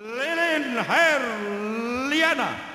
Lilin Herliana.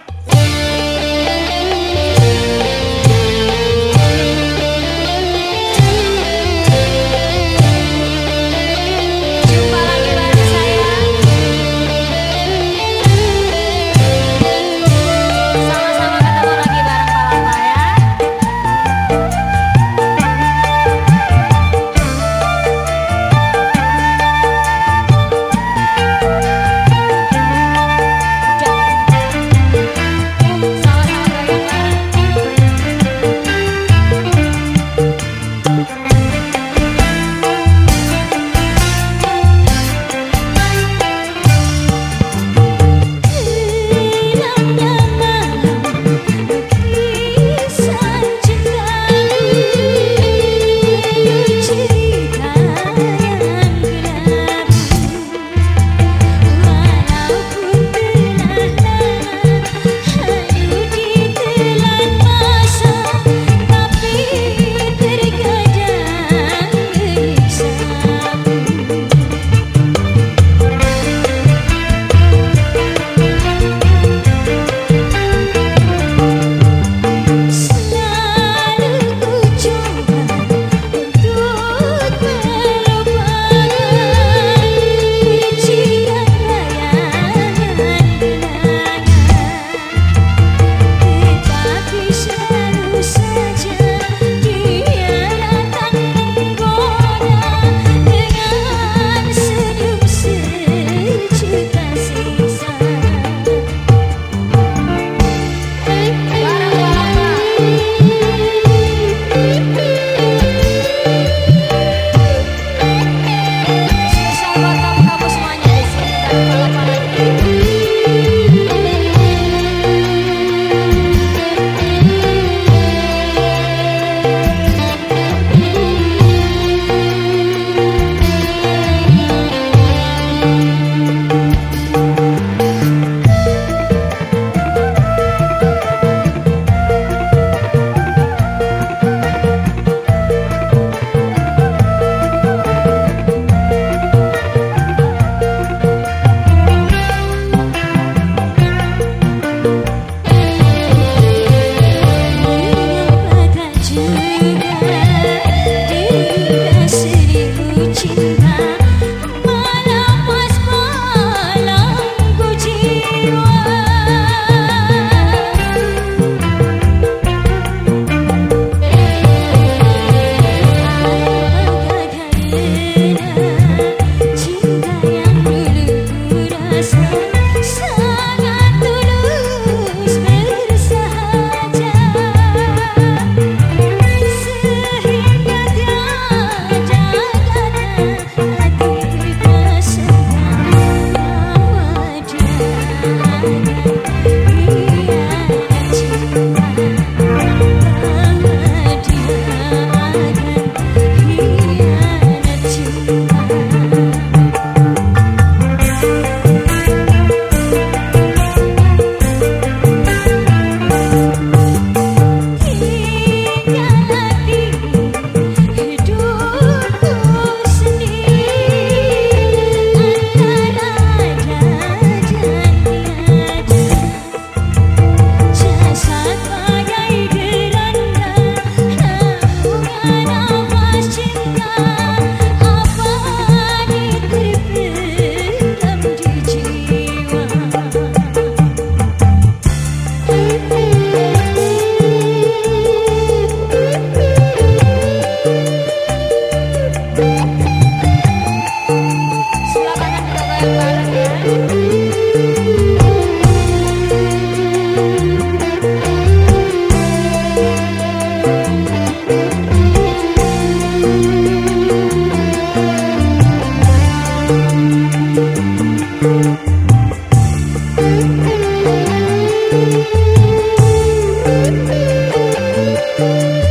Thank